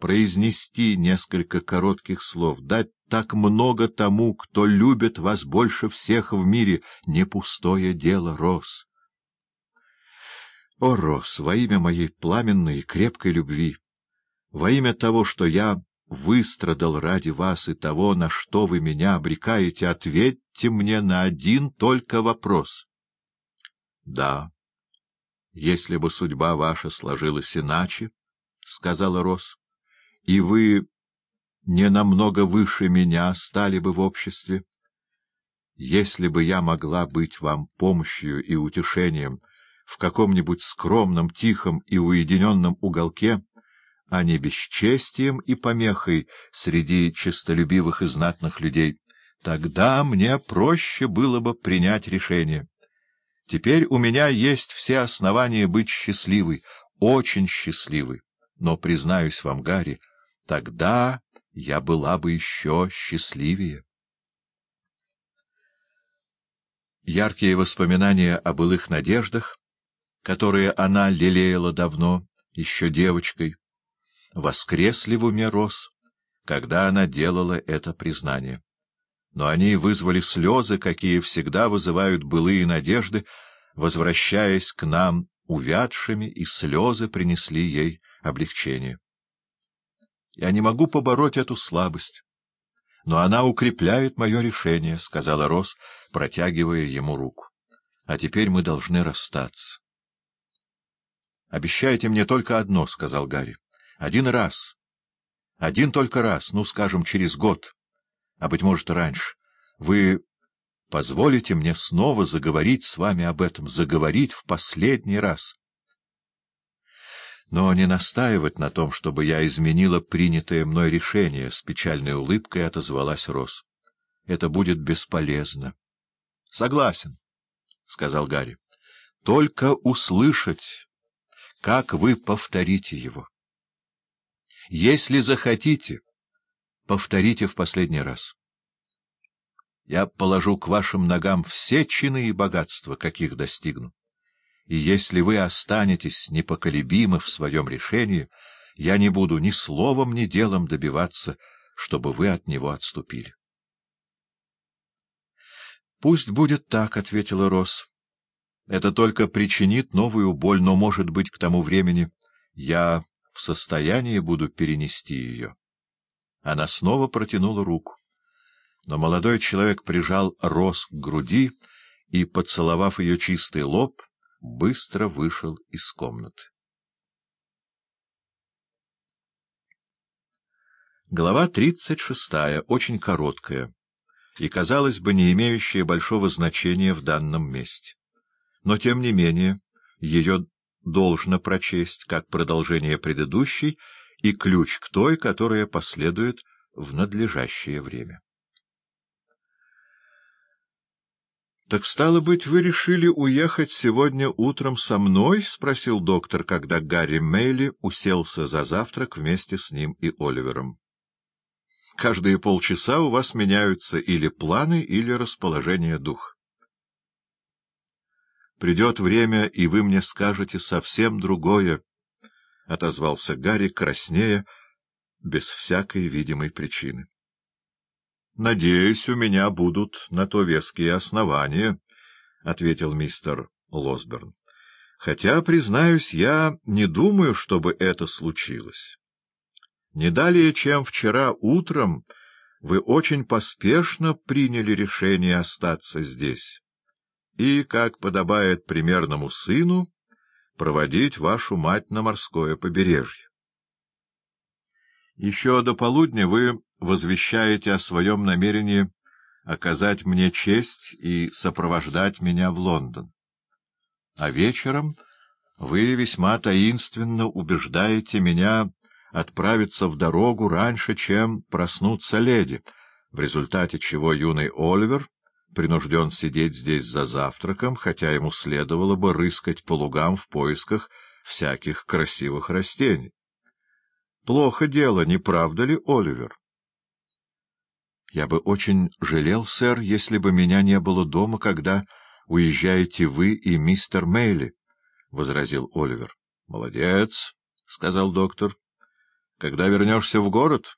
произнести несколько коротких слов, дать так много тому, кто любит вас больше всех в мире, не пустое дело, Рос. О, Рос, во имя моей пламенной и крепкой любви, во имя того, что я выстрадал ради вас и того, на что вы меня обрекаете, ответьте мне на один только вопрос. — Да, если бы судьба ваша сложилась иначе, — сказала Рос, — и вы не намного выше меня стали бы в обществе, если бы я могла быть вам помощью и утешением, в каком-нибудь скромном, тихом и уединенном уголке, а не бесчестием и помехой среди честолюбивых и знатных людей, тогда мне проще было бы принять решение. Теперь у меня есть все основания быть счастливой, очень счастливой, но, признаюсь вам, Гарри, тогда я была бы еще счастливее. Яркие воспоминания о былых надеждах которые она лелеяла давно, еще девочкой, воскресли в уме Рос, когда она делала это признание. Но они вызвали слезы, какие всегда вызывают былые надежды, возвращаясь к нам увядшими, и слезы принесли ей облегчение. Я не могу побороть эту слабость, но она укрепляет мое решение, — сказала Рос, протягивая ему руку. — А теперь мы должны расстаться. — Обещайте мне только одно, — сказал Гарри. — Один раз. Один только раз, ну, скажем, через год, а, быть может, раньше. Вы позволите мне снова заговорить с вами об этом, заговорить в последний раз. Но не настаивать на том, чтобы я изменила принятое мной решение, — с печальной улыбкой отозвалась Рос. — Это будет бесполезно. — Согласен, — сказал Гарри. — Только услышать как вы повторите его. Если захотите, повторите в последний раз. Я положу к вашим ногам все чины и богатства, каких достигну. И если вы останетесь непоколебимы в своем решении, я не буду ни словом, ни делом добиваться, чтобы вы от него отступили. — Пусть будет так, — ответила Рос. Это только причинит новую боль, но, может быть, к тому времени я в состоянии буду перенести ее. Она снова протянула руку. Но молодой человек прижал Рос к груди и, поцеловав ее чистый лоб, быстро вышел из комнаты. Глава тридцать шестая, очень короткая и, казалось бы, не имеющая большого значения в данном месте но, тем не менее, ее должно прочесть как продолжение предыдущей и ключ к той, которая последует в надлежащее время. «Так, стало быть, вы решили уехать сегодня утром со мной?» — спросил доктор, когда Гарри Мейли уселся за завтрак вместе с ним и Оливером. «Каждые полчаса у вас меняются или планы, или расположение духа. Придет время, и вы мне скажете совсем другое, — отозвался Гарри, краснея, без всякой видимой причины. — Надеюсь, у меня будут на то веские основания, — ответил мистер Лосберн. — Хотя, признаюсь, я не думаю, чтобы это случилось. Не далее, чем вчера утром, вы очень поспешно приняли решение остаться здесь и, как подобает примерному сыну, проводить вашу мать на морское побережье. Еще до полудня вы возвещаете о своем намерении оказать мне честь и сопровождать меня в Лондон. А вечером вы весьма таинственно убеждаете меня отправиться в дорогу раньше, чем проснутся леди, в результате чего юный Оливер принужден сидеть здесь за завтраком, хотя ему следовало бы рыскать по лугам в поисках всяких красивых растений. Плохо дело, не правда ли, Оливер? — Я бы очень жалел, сэр, если бы меня не было дома, когда уезжаете вы и мистер Мейли, — возразил Оливер. — Молодец, — сказал доктор. — Когда вернешься в город,